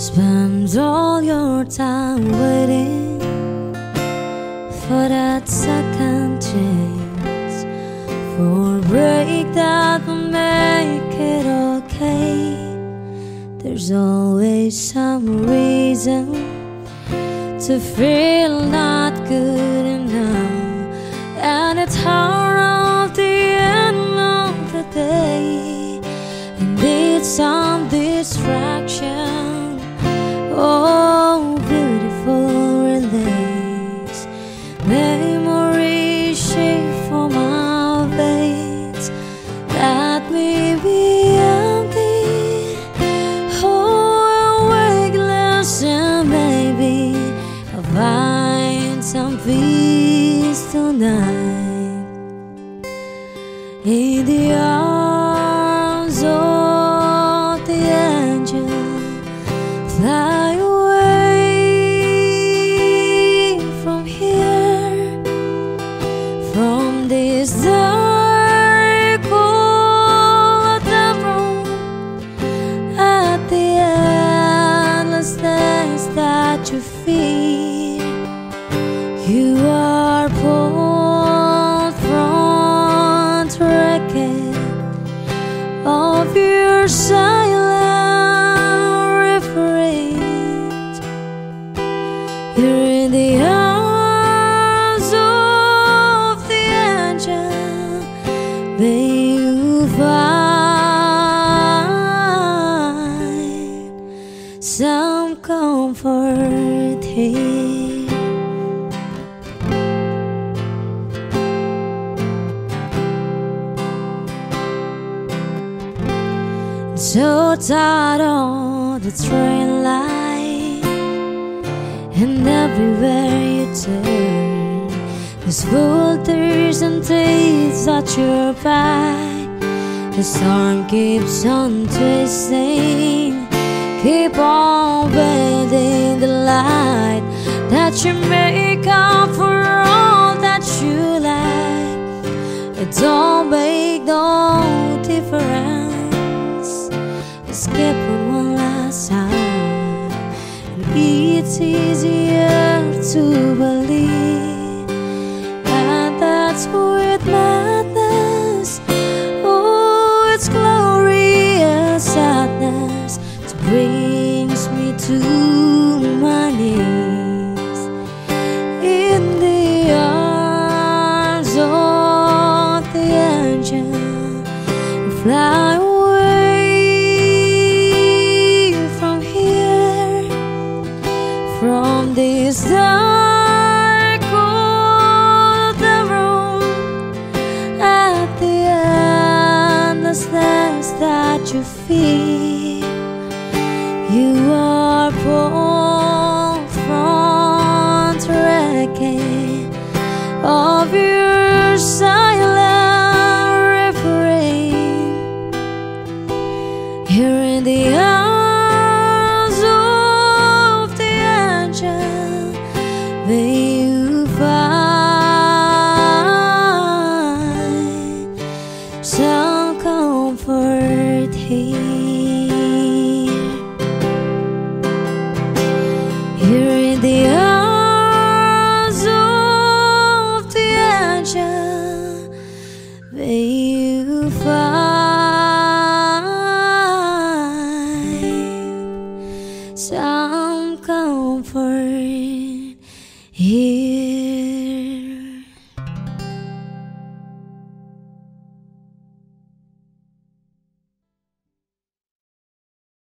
Spend all your time waiting for that second chance for a break that will make it okay. There's always some reason to feel not good enough, and it's hard at the end of the day, and it's some distraction. Oh, beautiful release, memories shape for my veins that may be empty. Oh, and maybe I'll find some peace tonight in the arms of the angel. Fly that you feed. You are pulled from wreckage of your silent refuge. You're in the So tired of the train line And everywhere you turn There's filters and teeth at your back. The storm keeps on twisting Keep on bending the light That you make it's easier to believe And that's with madness Oh, it's glorious sadness It brings me to my knees. In the arms of the angel Fly from this dark cold room, at the endlessness that you feel. You are pulled from the wreckage of your silent refrain. Here in the may you find some comfort here. Here in the arms of the angel, may you find some